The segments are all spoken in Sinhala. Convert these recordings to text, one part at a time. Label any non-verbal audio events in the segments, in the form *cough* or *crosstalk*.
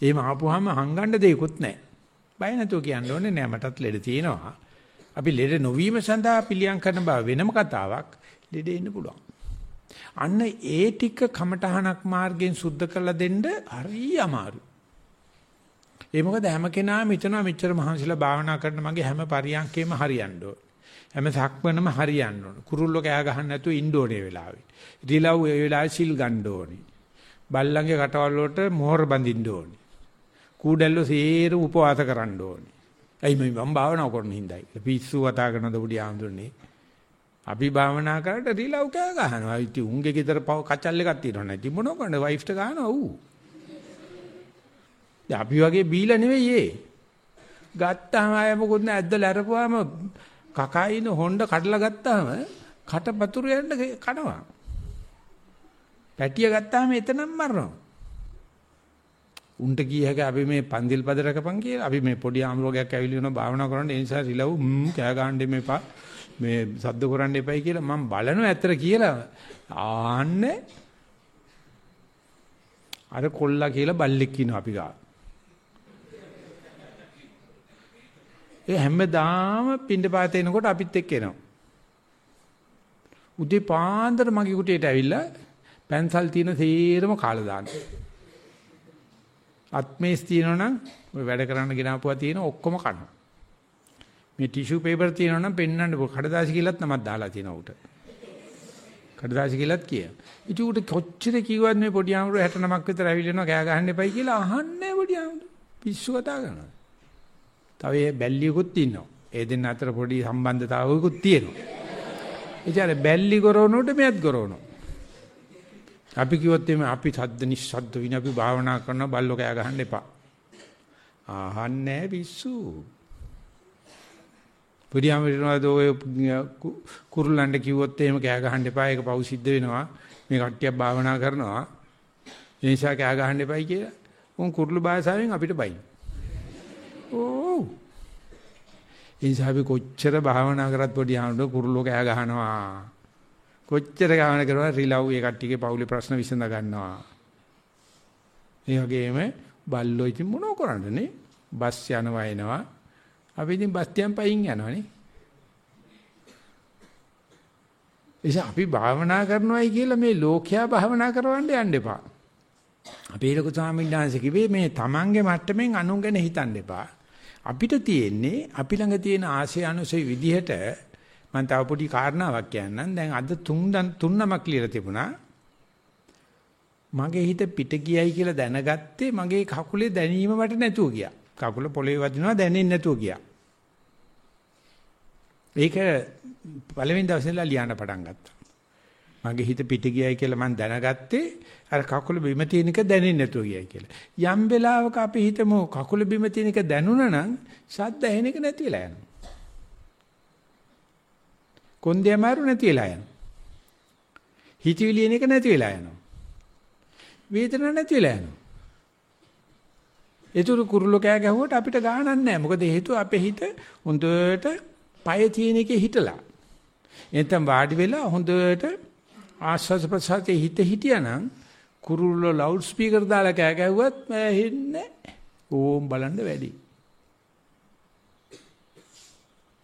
එහෙම ආපුවාම හංගන්න දෙයක්වත් නැහැ. බය නැතුව කියන්න ඕනේ නෑ මටත් ලෙඩ තියෙනවා. අපි ලෙඩ නොවීම සඳහා පිළියම් කරන බව වෙනම කතාවක්. ලෙඩ එන්න පුළුවන්. අන්න ඒ ටික කමටහනක් මාර්ගයෙන් සුද්ධ කරලා දෙන්න හරි අමාරුයි. ඒ මොකද හැම කෙනාම හිතනවා මෙච්චර මහන්සිලා භාවනා කරන මගේ හැම පරියන්කේම හරියන්න ඕන. හැම සක්මනම හරියන්න ඕන. කුරුල්ලෝ කෑ ගහන්න නැතුව ඉන්න ඕනේ වෙලාවේ. රිලව් ඒ වෙලාවේ සිල් ගන්න ඕනේ. බල්ලන්ගේ කටවල් වලට මොහොර බඳින්න ඕනේ. කූඩැල්ලෝ සේර උපවාස කරන්න ඕනේ. ඇයි මම භාවනා කරන හින්දායි. පිස්සු කතා කරනද උඩි ආඳුන්නේ. අපි භාවනා කරලා රිලව් කෑ ගහනවා. ඉතින් උන්ගේ ගෙදර පව කචල් එකක් තියෙනවා නැති මොනව කරන්නේ වයිෆ්ට ගහනවා ඌ. දැන් අපි වගේ බීලා නෙවෙයි ඒ. ගත්තාම ආය මොකොත් නෑ ඇද්දලා අරපුවාම කකයින හොණ්ඩ කඩලා ගත්තාම කට පතුරු යන්න කනවා. පැටිය ගත්තාම එතනම මරනවා. උන්ට කිය හැක අපි මේ පන්දිල් පද රකපන් කියලා අපි මේ පොඩි ආම්ලෝගයක් ඇවිල්ලා වෙනවා භාවනා කරන්න ඒ නිසා රිලව් ම්ම් කෑ ගහන්න එපා මේ සද්ද කරන්න එපයි කියලා මම බලනවා ඇත්තට කියලා ආන්නේ අර කොල්ලා කියලා බල්ලෙක් ඉනවා අපි ගා. ඒ හැමදාම පින්ඩපාත එනකොට අපිත් එක්ක එනවා. උදේ පාන්දර මගේ කුටියට ඇවිල්ලා පැන්සල් තියෙන සේරම කාලා දානවා. අත්මේස් තියෙනවනම් ඔය වැඩ කරන්න ගෙනාපුවා තියෙන ඔක්කොම කනවා. මේ ටිෂු පේපර් තියෙනවනම් පෙන්වන්න කඩදාසි කියලාත් නමක් දාලා තියෙනවා උට. කඩදාසි කියලාත් කිය. ඉතින් උට කොච්චර කිව්වත් මේ පොඩි ආමරු 69ක් විතර ඇවිල්ලා කෑ ගහන්න එපයි කියලා අහන්නේ පොඩි ආමරු. පිස්සු කතා කරනවා. තව ඒ බැල්ලියකුත් ඉන්නවා. ඒ දෙන්න අතර පොඩි සම්බන්ධතාවයකුත් තියෙනවා. ඉතින් බැල්ලි කරනකොට මෙයත් කරනවා. අපි කිව්වොත් එimhe අපි සද්ද නිස්සද්ද වින අපි භාවනා කරන බල්ලෝ කෑ ගහන්න එපා. ආහන්නේ පිස්සු. පුරියම වෙනවාද ඔය කුරුල්ලන්ට කිව්වොත් එහෙම කෑ ගහන්න එපා. ඒක පව් සිද්ධ වෙනවා. මේ කට්ටියක් භාවනා කරනවා. ඒ නිසා කෑ ගහන්න එපයි කියලා. උන් කුරුළු භාෂාවෙන් අපිට බයි. ඕ. ඒ නිසා අපි කොච්චර භාවනා කරත් පොඩි ආනොත් කුරුල්ලෝ කෑ ගහනවා. කොච්චර ගාන කරුවා රිලව් ඒ කට්ටියගේ පවුලේ ප්‍රශ්න විසඳ ගන්නවා. ඒ වගේම බල්ලෝ ඉතින් මොනව කරන්නනේ? බස් යනවා එනවා. අපි ඉතින් බස් තියන් පයින් යනවනේ. එيش අපි භාවනා කරනවායි කියලා මේ ලෝකයා භාවනා කරවන්න යන්න එපා. අපේ ලොකු ස්වාමීන් වහන්සේ කිව්වේ මේ තමන්ගේ මට්ටමින් අනුන් ගැන හිතන්න එපා. අපිට තියෙන්නේ අපි ළඟ තියෙන ආශය අනුසය විදිහට මම තව පොඩි කාරණාවක් කියන්නම්. දැන් අද තුන් තුන් නමක් ලියලා තිබුණා. මගේ හිත පිට ගියයි කියලා දැනගත්තේ මගේ කකුලේ දැනීම වට නැතුව ගියා. කකුල පොළවේ වදිනවා දැනෙන්නේ නැතුව ගියා. ඒක පළවෙනි දවසේලා ලියන්න පටන් ගත්තා. මගේ හිත පිට ගියයි කියලා මම දැනගත්තේ අර කකුල බිම තියෙන එක දැනෙන්නේ නැතුව ගියයි කියලා. යම් වෙලාවක අපි හිතමු කකුල බිම තියෙන එක දැනුණා නම් ශබ්ද ඇහෙන එක නැති වෙලා යනවා. කොන්දේ අමාරු නැති වෙලා යනවා. හිතවිලි එන එක නැති වෙලා යනවා. වේදන නැති වෙලා යනවා. ඒතුරු කුරුල්ලෝ කෑ ගැහුවට අපිට ගාණක් නැහැ. මොකද හේතුව අපේ හිත හොඳට පය තියෙන එකේ හිටලා. එතෙන් වාඩි වෙලා හොඳට ආස්වාද ප්‍රසාරයේ හිත හිටියානම් කුරුල්ලෝ ලවුඩ් ස්පීකර් දාලා කෑ ගැහුවත් ඇහෙන්නේ නැහැ. ඕම් බලන්න වැඩි.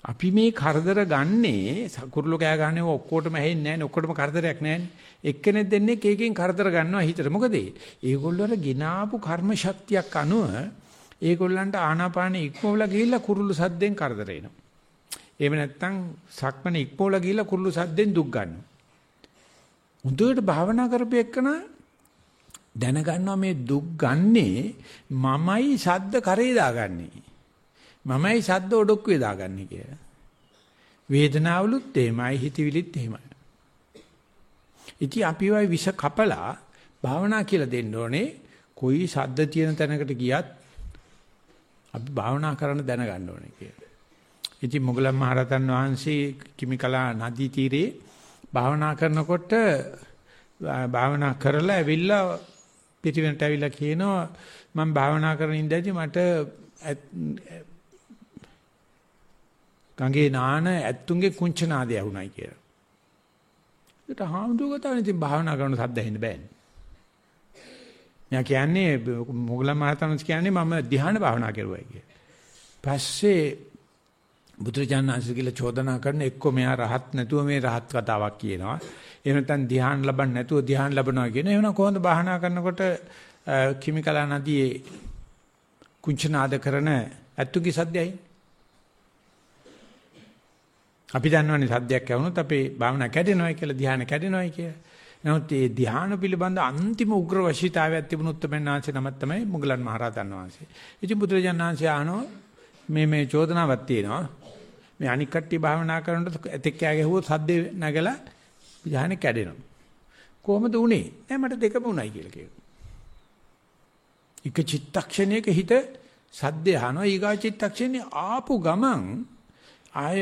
අපි මේ කරදර ගන්නේ කුරුළු කෑ ගහන්නේ ඔක්කොටම ඇහෙන්නේ නැහැ නේ ඔක්කොටම කරදරයක් නැහැ නේ. එක්කෙනෙක් දෙන්නේ කේකෙන් කරදර ගන්නවා හිතට. මොකද ඒගොල්ලෝ අර ගినాපු කර්ම ශක්තියක් අනුව ඒගොල්ලන්ට ආනාපානෙ ඉක්මවලා ගිහිල්ලා කුරුළු සද්දෙන් කරදර එනවා. එහෙම නැත්නම් සක්මණ ඉක්මවලා ගිහිල්ලා කුරුළු සද්දෙන් දුක් ගන්නවා. හොඳට භාවනා කරපෙන්න දැනගන්නවා මේ දුක් ගන්නේ මමයි සද්ද කරේ දාගන්නේ. මමයි ශබ්ද ඔඩොක්කුවේ දාගන්නේ කියලා. වේදනාවලුත් එහෙමයි හිතවිලිත් එහෙමයි. ඉතින් අපි වයි විෂ කපලා භාවනා කියලා දෙන්න ඕනේ. કોઈ ශබ්ද තියෙන තැනකට ගියත් අපි භාවනා කරන්න දැනගන්න ඕනේ කියලා. ඉතින් මොගලන් මහරතන් වහන්සේ කිමිකලා නදී තීරේ භාවනා කරනකොට භාවනා කරලා ඇවිල්ලා පිටිවෙනට ඇවිල්ලා කියනවා මම භාවනා කරන ඉඳදී මට ගඟේ නාන ඇත්තුන්ගේ කුංච නාදය ඇහුණයි කියලා. ඒකට හාමුදුරුවෝ කතාවනේ ඉතින් භාවනා කරන සද්ද ඇහෙන්න බෑනේ. මෙයා කියන්නේ මොගලන් මහතනස් කියන්නේ මම ධ්‍යාන භාවනා කරුවයි කිය. පස්සේ බුදුරජාණන් වහන්සේ කියලා චෝදනා කරන එක්ක මෙයා රහත් නැතුව මේ රහත් කතාවක් කියනවා. එහෙම නැත්නම් ධ්‍යාන ලබන්න නැතුව ධ්‍යාන ලබනවා කියන. එහෙනම් කොහොමද භාවනා කරනකොට කිමිකලා නදියේ කුංචනාද කරන ඇත්තුගේ සද්දයයි. අපි දන්නවනේ සද්දයක් ඇහුනොත් අපේ භාවනා කැඩෙනවයි කියලා ධ්‍යාන කැඩෙනවයි කියලා. නමුත් මේ ධ්‍යාන පිළිබඳ අන්තිම උග්‍ර වශීතාවයක් තිබුණු උත්තමයන්ාංශේ නම තමයි මුගලන් මහරහතන් වහන්සේ. ඉතින් බුදුරජාණන් වහන්සේ අහනවා මේ මේ චෝදනාවක් තියෙනවා. මේ අනික් කට්ටිය භාවනා කරනකොට ඇතෙක් කෑ ගැහුවොත් සද්දේ නැගලා ධ්‍යානෙ කැඩෙනවා. කොහොමද උනේ? නෑ මට දෙකම උණයි කියලා කියනවා. එක චිත්තක්ෂණයක හිත සද්දේ අහනවා ඊගා චිත්තක්ෂණේ ආපු ගමන් ආය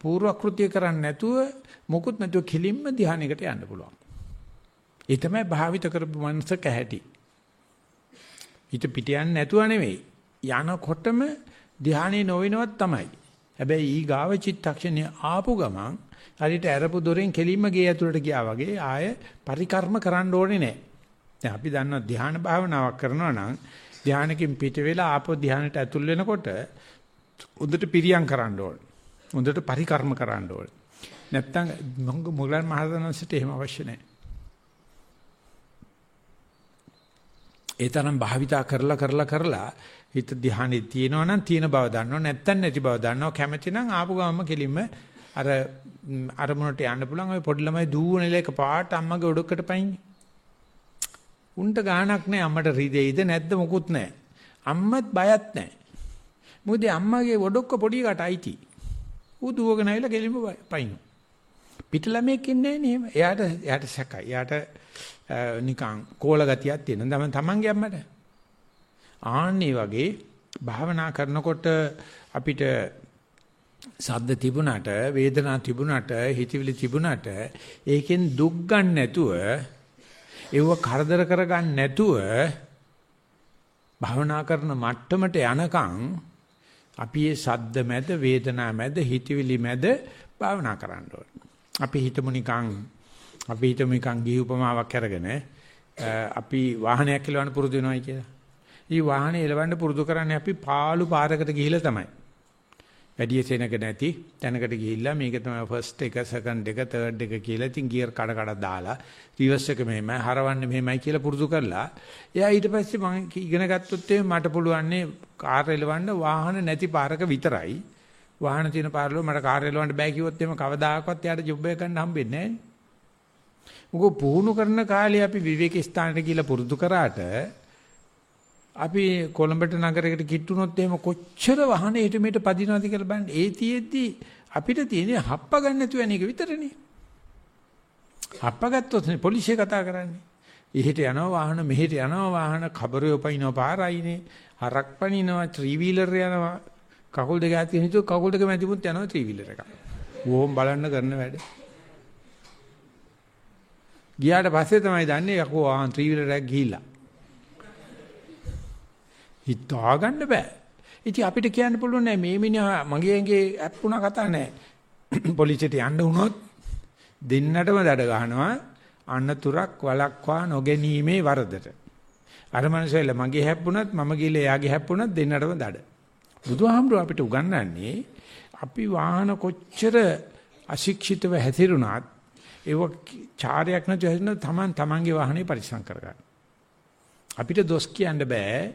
පූර්ව කෘත්‍ය කරන්නේ නැතුව මොකුත් නැතුව කිලින්ම ධ්‍යානයකට යන්න පුළුවන්. ඒ තමයි භාවිත කරපු මනසක ඇහැටි. හිත පිට යන්නේ නැතුව නෙවෙයි. යනකොටම ධානයේ නොවෙනවත් තමයි. හැබැයි ඊ ගාව චිත්තක්ෂණය ආපු ගමන් හරියට ඇරපු දොරෙන් කෙලින්ම ගේ ඇතුළට ගියා වගේ ආය පරිකර්ම කරන්න ඕනේ නැහැ. දැන් අපි දන්නවා ධ්‍යාන භාවනාවක් කරනවා නම් ධ්‍යානකින් පිට වෙලා ආපෝ ධ්‍යානයට ඇතුල් වෙනකොට උදට පිරියම් කරන්න ඕනේ. උදට පරිකර්ම කරන්න ඕනේ. නැත්තම් මොගලන් මහරහතන්සට එහෙම අවශ්‍ය නැහැ. ඒ තරම් භාවිතා කරලා කරලා කරලා හිත ධානයේ තියෙනවා නම් තියෙන බව දන්නවා නැත්තම් නැති බව දන්නවා. කැමැති නම් ආපු ගමම කෙලින්ම අර අරමුණට යන්න පුළුවන්. ඔය පොඩි ළමයි දූවන එක පාට අම්මගේ ඔඩොක්කට පයින්නේ උන්ට ගාණක් නැහැ අම්මට රිදෙයිද නැද්ද මොකුත් නැහැ. අම්මත් බයත් නැහැ. මොකද අම්මගේ ඔඩොක්ක පොඩි එකට අයිති. ඌ දුවගෙන ආවිලා කෙලින්ම පයින්නවා පිට ළමයෙක් ඉන්නේ නැහැ නේ එයාට එයාට සැකයි එයාට නිකන් කෝල ගතියක් තියෙන. දම තමන්ගේ අම්මට. ආන්නේ වගේ භාවනා කරනකොට අපිට සද්ද තිබුණාට වේදනා තිබුණාට හිතවිලි තිබුණාට ඒකෙන් දුක් ගන්න නැතුව ඒව කරදර කරගන්න නැතුව භාවනා කරන මට්ටමට යනකම් අපි මේ සද්ද මැද වේදනා මැද හිතවිලි මැද භාවනා කරන්න ඕනේ. අපි හිතමු නිකන් අපි හිතමු නිකන් ගිහි උපමාවක් අරගෙන අපි වාහනයක් එලවන්න පුරුදු වෙනවයි කියලා. ඊ වාහනේ එලවන්න පුරුදු කරන්නේ අපි පාළු පාරකට ගිහිල්ලා තමයි. වැඩි සෙනග නැති තැනකට ගිහිල්ලා මේක තමයි ෆස්ට් එක සෙකන්ඩ් එක තර්ඩ් එක කියලා ඉතින් ගියර් කඩ කඩ දාලා රිවර්ස් එක මෙහෙමයි හරවන්නේ මෙහෙමයි කියලා පුරුදු කරලා එයා ඊට පස්සේ මම ඉගෙන ගත්තොත් මට පුළුවන්නේ කාර් එලවන්න වාහන නැති පාරක විතරයි. වාහන තියෙන පාරවල මට කාර් එලවන්න බෑ කිව්වොත් එimhe කවදාකවත් එයාට ජොබ් එක ගන්න හම්බෙන්නේ නැහැ මොකද පුහුණු කරන කාලේ අපි විවේක ස්ථානට ගිහිල්ලා පුරුදු කරාට අපි කොළඹට නගරයකට කිට්ටුනොත් එහෙම කොච්චර වහනේ ඊට මෙට පදිනවද කියලා බලන්න. ඒ තියෙද්දි අපිට තියෙන්නේ හප්ප ගන්න නැතුව යන එක විතරනේ. හප්ප ගත්තොත් නේ පොලිසිය කතා කරන්නේ. එහෙට යනවා වාහන මෙහෙට යනවා වාහන කබරේ උපයින්ව පාරයිනේ. හරක් පනිනවා ත්‍රී වීලර් යනවා. කකුල් දෙක ඇති හිතුව කකුල් දෙක මැදිමුත් යනවා ත්‍රී වීලර් එක. ඕම් බලන්න කරන වැඩ. ගියාට පස්සේ තමයි දන්නේ යකෝ ආ ත්‍රිවිලරයක් ගිහිල්ලා. හිතා ගන්න බෑ. ඉතින් අපිට කියන්න පුළුවන් නෑ මේ මිනිහා මගේ ඇඟේ ඇප්පුණා කතා නෑ. *clears throat* පොලිසියට යන්න වුණොත් දෙන්නටම දඩ ගහනවා අන්නතුරක් වලක්වා නොගැනීමේ වරදට. අර මනුස්සයල මගේ හැප්පුණත් මම ගිහලා එයාගේ හැප්පුණත් දෙන්නටම දඩ. බුදුහාමුදුරුව අපිට උගන්වන්නේ අපි වාහන කොච්චර අශික්ෂිතව හැසිරුණත් ඒව චාරයක් නැතුව හැදෙන තමන් තමන්ගේ වාහනේ පරිස්සම් කරගන්න. අපිට දොස් කියන්න බෑ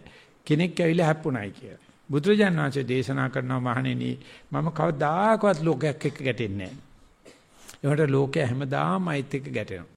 කෙනෙක් ඇවිල්ලා හැප්පුණයි කියලා. බුදුරජාණන් වහන්සේ දේශනා කරනවා මහණෙනි මම කවදාකවත් ලෝකයක් එක්ක ගැටෙන්නේ නැහැ. ඒකට ලෝකය හැමදාම අයිත් එක්ක ගැටෙනවා.